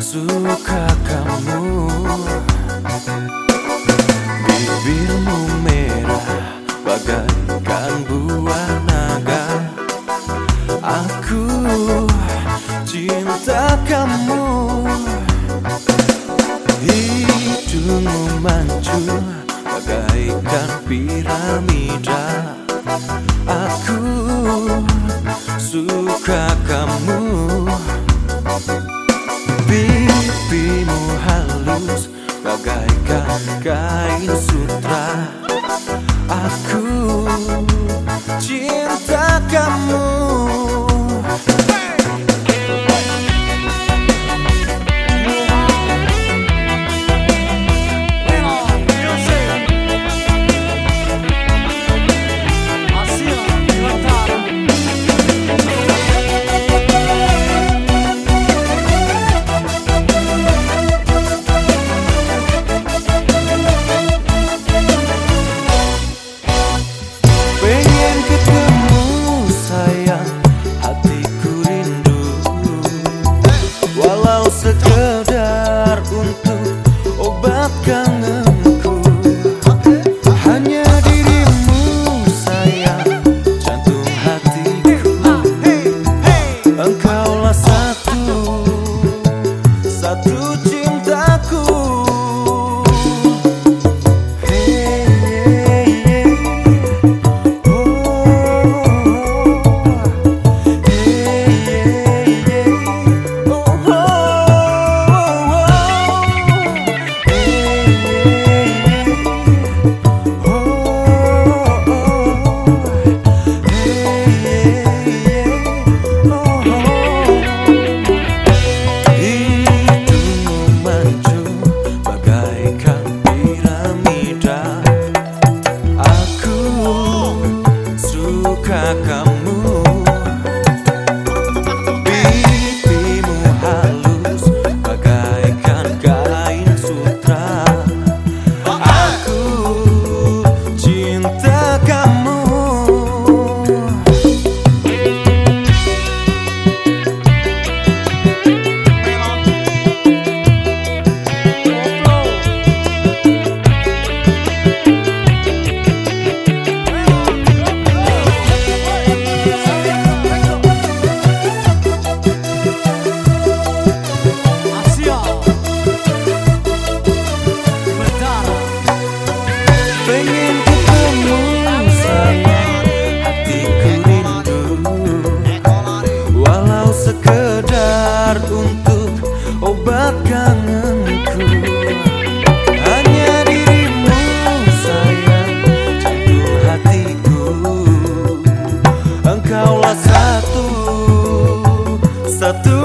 suka kamu. Bibirmu merah bagaikan buah naga. Aku cinta kamu. Hidungmu mancung bagaikan piramida. Aku suka kamu Pipimu halus. Bagaikan kain sutra piramida Aku suka kamu kaulah satu satu